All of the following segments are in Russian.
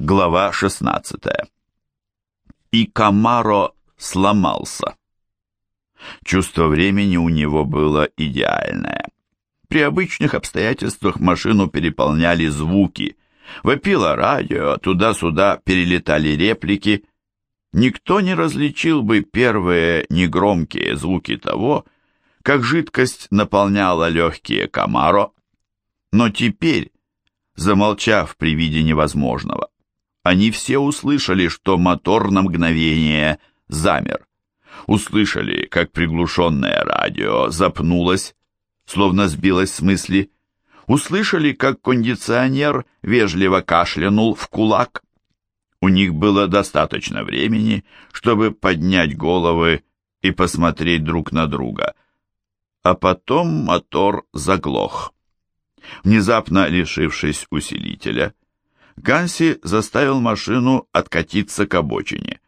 Глава 16. И Камаро сломался. Чувство времени у него было идеальное. При обычных обстоятельствах машину переполняли звуки. Вопило радио, туда-сюда перелетали реплики. Никто не различил бы первые негромкие звуки того, как жидкость наполняла легкие Камаро. Но теперь, замолчав при виде невозможного, они все услышали, что мотор на мгновение замер. Услышали, как приглушенное радио запнулось, словно сбилось с мысли. Услышали, как кондиционер вежливо кашлянул в кулак. У них было достаточно времени, чтобы поднять головы и посмотреть друг на друга. А потом мотор заглох. Внезапно лишившись усилителя, Ганси заставил машину откатиться к обочине.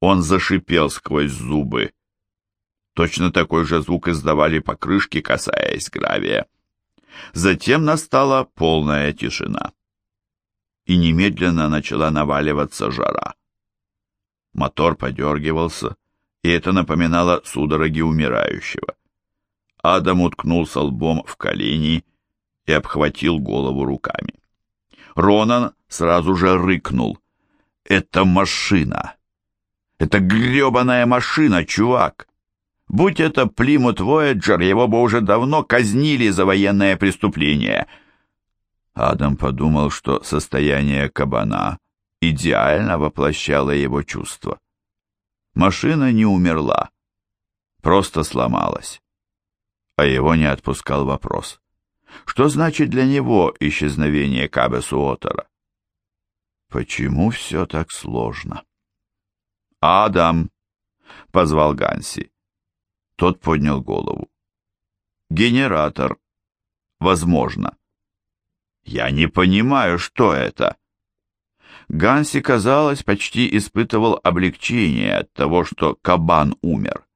Он зашипел сквозь зубы. Точно такой же звук издавали покрышки, касаясь гравия. Затем настала полная тишина. И немедленно начала наваливаться жара. Мотор подергивался, и это напоминало судороги умирающего. Адам уткнулся лбом в колени и обхватил голову руками. Ронан сразу же рыкнул. «Это машина! Это гребаная машина, чувак! Будь это Плимут Вояджер, его бы уже давно казнили за военное преступление!» Адам подумал, что состояние кабана идеально воплощало его чувства. Машина не умерла, просто сломалась. А его не отпускал вопрос. Что значит для него исчезновение Кабесу Отора? Почему все так сложно? «Адам!» — позвал Ганси. Тот поднял голову. «Генератор. Возможно». «Я не понимаю, что это». Ганси, казалось, почти испытывал облегчение от того, что кабан умер.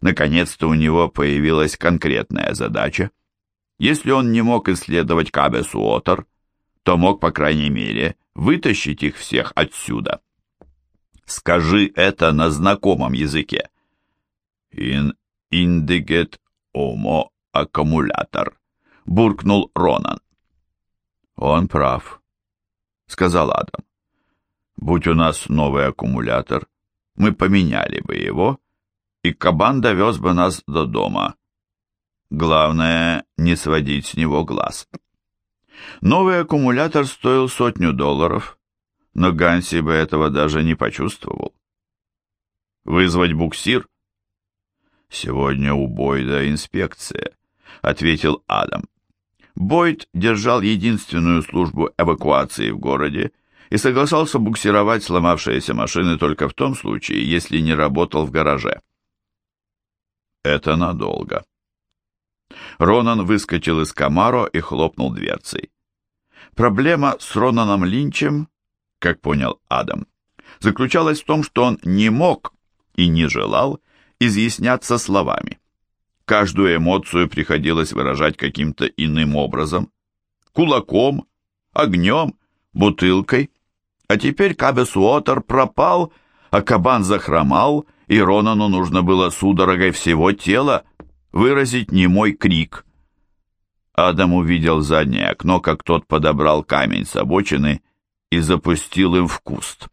Наконец-то у него появилась конкретная задача — если он не мог исследовать Кабесуотер, то мог, по крайней мере, вытащить их всех отсюда. Скажи это на знакомом языке. «In indiget homo аккумулятор», — буркнул Ронан. «Он прав», — сказал Адам. «Будь у нас новый аккумулятор, мы поменяли бы его, и кабан довез бы нас до дома, Главное, не сводить с него глаз. Новый аккумулятор стоил сотню долларов, но Ганси бы этого даже не почувствовал. «Вызвать буксир?» «Сегодня у Бойда инспекция», — ответил Адам. Бойд держал единственную службу эвакуации в городе и согласался буксировать сломавшиеся машины только в том случае, если не работал в гараже. «Это надолго», Ронан выскочил из Камаро и хлопнул дверцей. Проблема с Ронаном Линчем, как понял Адам, заключалась в том, что он не мог и не желал изъясняться словами. Каждую эмоцию приходилось выражать каким-то иным образом. Кулаком, огнем, бутылкой. А теперь Кабес Уотер пропал, а кабан захромал, и Ронану нужно было судорогой всего тела выразить немой крик. Адам увидел заднее окно, как тот подобрал камень с обочины и запустил им в куст.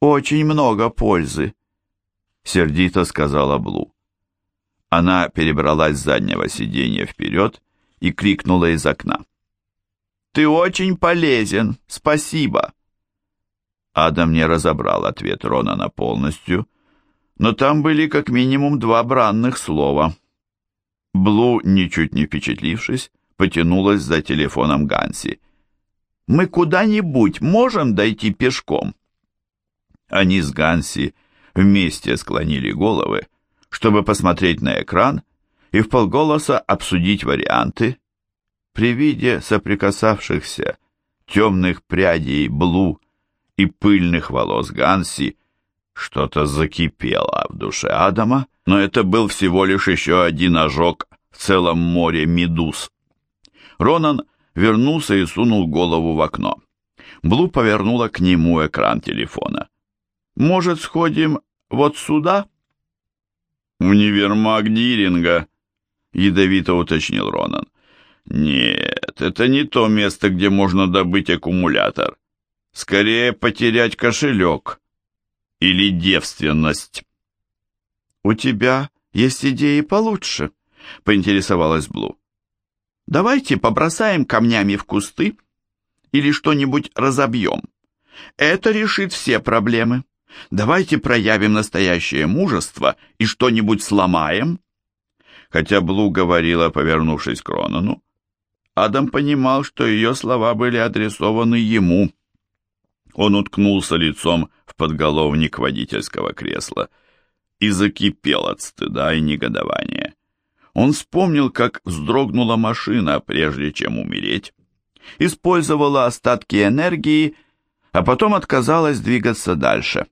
«Очень много пользы», — сердито сказала Блу. Она перебралась с заднего сиденья вперед и крикнула из окна. «Ты очень полезен, спасибо!» Адам не разобрал ответ Ронана полностью, но там были как минимум два бранных слова. Блу, ничуть не впечатлившись, потянулась за телефоном Ганси. «Мы куда-нибудь можем дойти пешком?» Они с Ганси вместе склонили головы, чтобы посмотреть на экран и в полголоса обсудить варианты. При виде соприкасавшихся темных прядей Блу и пыльных волос Ганси что-то закипело в душе Адама, но это был всего лишь еще один ожог в целом море медуз. Ронан вернулся и сунул голову в окно. Блу повернула к нему экран телефона. «Может, сходим вот сюда?» «Универмаг Диринга», — ядовито уточнил Ронан. «Нет, это не то место, где можно добыть аккумулятор. Скорее потерять кошелек. Или девственность». «У тебя есть идеи получше?» — поинтересовалась Блу. «Давайте побросаем камнями в кусты или что-нибудь разобьем. Это решит все проблемы. Давайте проявим настоящее мужество и что-нибудь сломаем». Хотя Блу говорила, повернувшись к Ронану, Адам понимал, что ее слова были адресованы ему. Он уткнулся лицом в подголовник водительского кресла и закипел от стыда и негодования. Он вспомнил, как вздрогнула машина, прежде чем умереть, использовала остатки энергии, а потом отказалась двигаться дальше.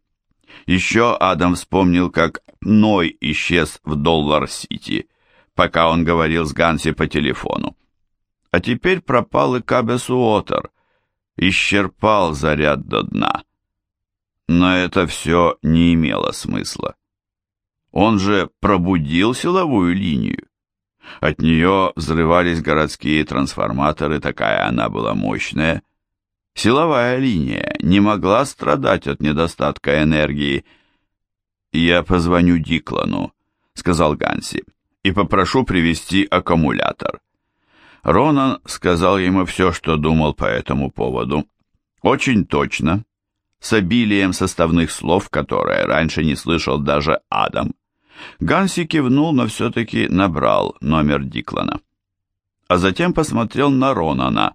Еще Адам вспомнил, как Ной исчез в Доллар-Сити, пока он говорил с Ганси по телефону. А теперь пропал и Кабес Уотер, исчерпал заряд до дна. Но это все не имело смысла. Он же пробудил силовую линию. От нее взрывались городские трансформаторы, такая она была мощная. Силовая линия не могла страдать от недостатка энергии. «Я позвоню Диклану», — сказал Ганси, — «и попрошу привезти аккумулятор». Ронан сказал ему все, что думал по этому поводу. Очень точно, с обилием составных слов, которые раньше не слышал даже Адам. Ганси кивнул, но все-таки набрал номер Диклана. А затем посмотрел на Ронана,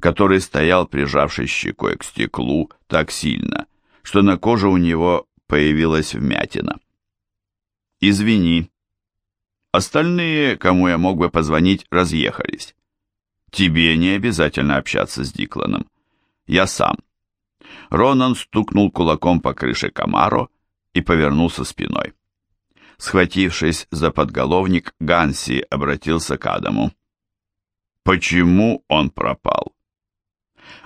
который стоял, прижавшись щекой к стеклу, так сильно, что на коже у него появилась вмятина. «Извини. Остальные, кому я мог бы позвонить, разъехались. Тебе не обязательно общаться с Дикланом. Я сам». Ронан стукнул кулаком по крыше Камаро и повернулся спиной. Схватившись за подголовник, Ганси обратился к Адаму. «Почему он пропал?»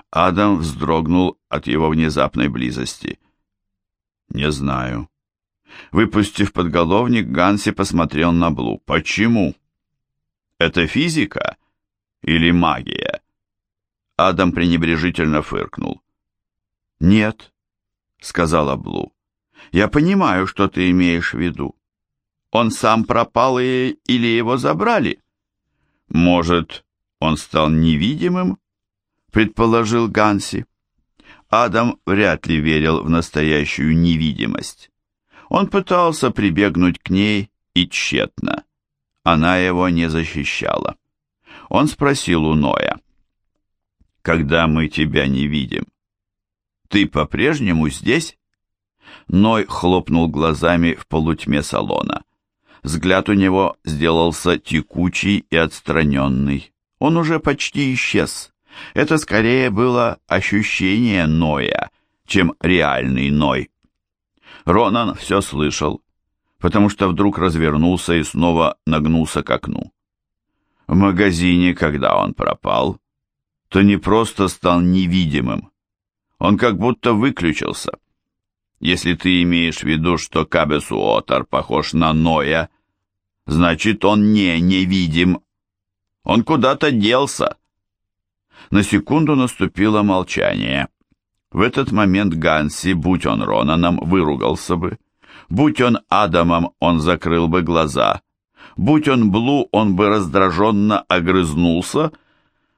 Адам вздрогнул от его внезапной близости. «Не знаю». Выпустив подголовник, Ганси посмотрел на Блу. «Почему?» «Это физика или магия?» Адам пренебрежительно фыркнул. «Нет», — сказала Блу. «Я понимаю, что ты имеешь в виду. Он сам пропал или его забрали? Может, он стал невидимым? Предположил Ганси. Адам вряд ли верил в настоящую невидимость. Он пытался прибегнуть к ней и тщетно. Она его не защищала. Он спросил у Ноя. «Когда мы тебя не видим, ты по-прежнему здесь?» Ной хлопнул глазами в полутьме салона. Взгляд у него сделался текучий и отстраненный. Он уже почти исчез. Это скорее было ощущение Ноя, чем реальный Ной. Ронан все слышал, потому что вдруг развернулся и снова нагнулся к окну. В магазине, когда он пропал, то не просто стал невидимым, он как будто выключился. Если ты имеешь в виду, что Кабесуотар похож на Ноя, Значит, он не невидим. Он куда-то делся. На секунду наступило молчание. В этот момент Ганси, будь он Ронаном, выругался бы. Будь он Адамом, он закрыл бы глаза. Будь он Блу, он бы раздраженно огрызнулся,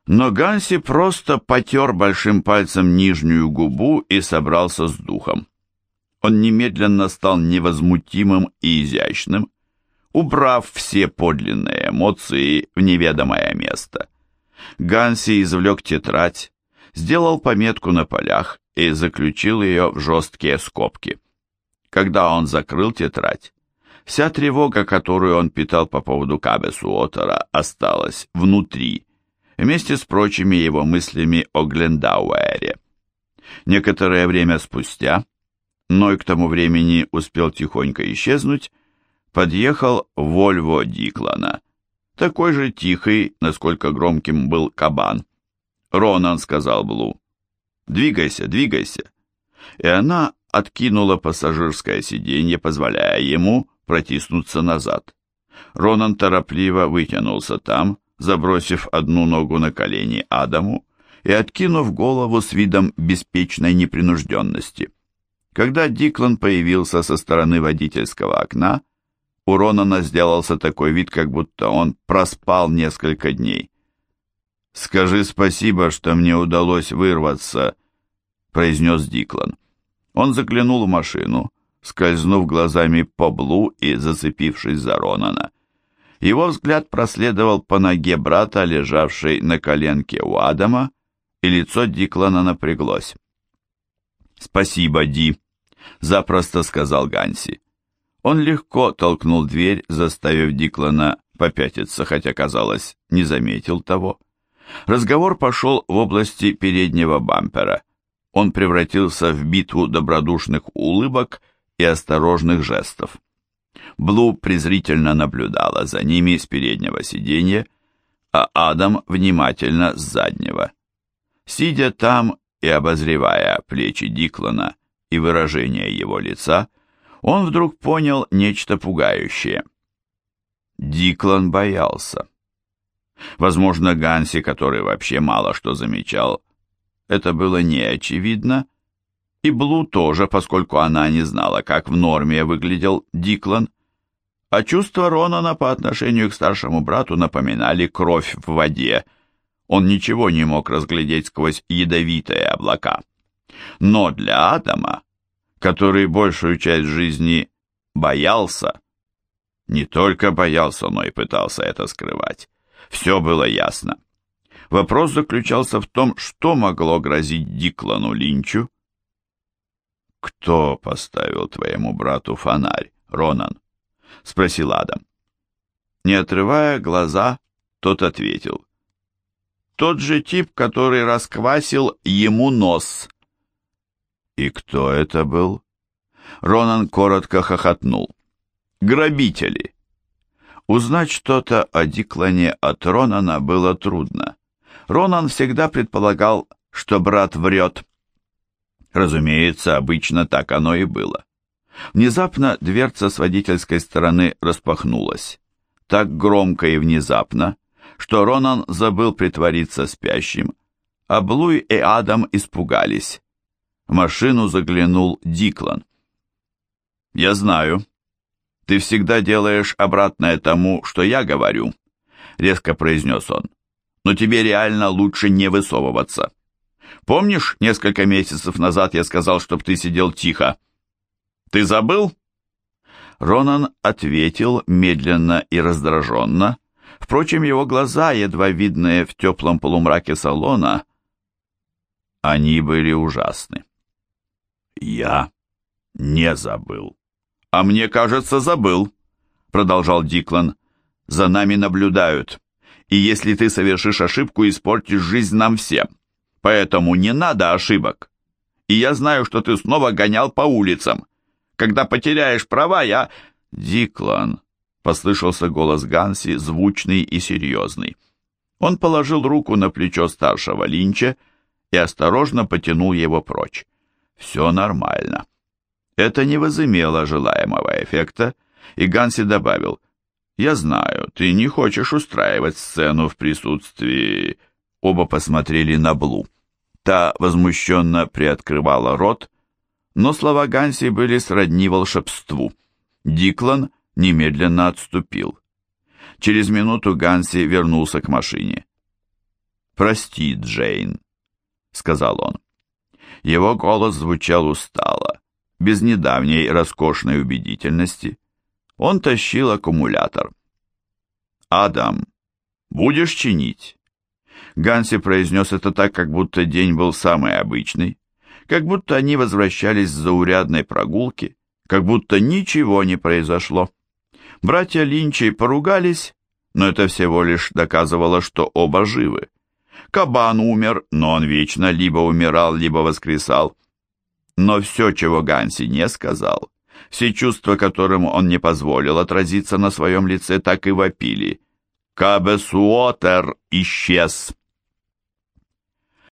но Ганси просто потер большим пальцем нижнюю губу и собрался с духом. Он немедленно стал невозмутимым и изящным, убрав все подлинные эмоции в неведомое место. Ганси извлек тетрадь, сделал пометку на полях и заключил ее в жесткие скобки. Когда он закрыл тетрадь, вся тревога, которую он питал по поводу Кабесу Отера, осталась внутри, вместе с прочими его мыслями о Глендауэре. Некоторое время спустя, Ной к тому времени успел тихонько исчезнуть, подъехал Вольво Диклана, такой же тихий, насколько громким был кабан. «Ронан», — сказал Блу, Двигайся, двигайся!» И она откинула пассажирское сиденье, позволяя ему протиснуться назад. Ронан торопливо вытянулся там, забросив одну ногу на колени Адаму и откинув голову с видом беспечной непринужденности. Когда Диклан появился со стороны водительского окна, у Ронана сделался такой вид, как будто он проспал несколько дней. «Скажи спасибо, что мне удалось вырваться», — произнес Диклан. Он заглянул в машину, скользнув глазами по Блу и зацепившись за Ронана. Его взгляд проследовал по ноге брата, лежавшей на коленке у Адама, и лицо Диклана напряглось. «Спасибо, Ди», — запросто сказал Ганси. Он легко толкнул дверь, заставив Диклана попятиться, хотя, казалось, не заметил того. Разговор пошел в области переднего бампера. Он превратился в битву добродушных улыбок и осторожных жестов. Блу презрительно наблюдала за ними с переднего сиденья, а Адам внимательно с заднего. Сидя там и обозревая плечи Диклана и выражение его лица, он вдруг понял нечто пугающее. Диклан боялся. Возможно, Ганси, который вообще мало что замечал, это было не очевидно, и Блу тоже, поскольку она не знала, как в норме выглядел Диклан, а чувства Ронана по отношению к старшему брату напоминали кровь в воде. Он ничего не мог разглядеть сквозь ядовитые облака. Но для Адама, который большую часть жизни боялся, не только боялся, но и пытался это скрывать, все было ясно. Вопрос заключался в том, что могло грозить Диклану Линчу. «Кто поставил твоему брату фонарь, Ронан?» — спросил Адам. Не отрывая глаза, тот ответил. «Тот же тип, который расквасил ему нос». «И кто это был?» Ронан коротко хохотнул. «Грабители». Узнать что-то о Диклане от Ронана было трудно. Ронан всегда предполагал, что брат врет. Разумеется, обычно так оно и было. Внезапно дверца с водительской стороны распахнулась. Так громко и внезапно, что Ронан забыл притвориться спящим, а Блуй и Адам испугались. Машину заглянул Диклан. «Я знаю. Ты всегда делаешь обратное тому, что я говорю», — резко произнес он. «Но тебе реально лучше не высовываться. Помнишь, несколько месяцев назад я сказал, чтоб ты сидел тихо?» Ты забыл?» Ронан ответил медленно и раздраженно. Впрочем, его глаза, едва видные в теплом полумраке салона, они были ужасны. «Я не забыл». «А мне кажется, забыл», — продолжал Диклан. «За нами наблюдают, и если ты совершишь ошибку, испортишь жизнь нам всем. Поэтому не надо ошибок. И я знаю, что ты снова гонял по улицам. Когда потеряешь права, я...» «Диклан», — послышался голос Ганси, звучный и серьезный. Он положил руку на плечо старшего Линча и осторожно потянул его прочь. «Все нормально». Это не возымело желаемого эффекта, и Ганси добавил, «Я знаю, ты не хочешь устраивать сцену в присутствии...» Оба посмотрели на Блу. Та возмущенно приоткрывала рот, но слова Ганси были сродни волшебству. Диклан немедленно отступил. Через минуту Ганси вернулся к машине. «Прости, Джейн», — сказал он. Его голос звучал устало, без недавней роскошной убедительности. Он тащил аккумулятор. «Адам, будешь чинить?» Ганси произнес это так, как будто день был самый обычный, как будто они возвращались с заурядной прогулки, как будто ничего не произошло. Братья Линчи поругались, но это всего лишь доказывало, что оба живы. Кабан умер, но он вечно либо умирал, либо воскресал. Но все, чего Ганси не сказал, все чувства, которым он не позволил отразиться на своем лице, так и вопили. Кабесуотер исчез.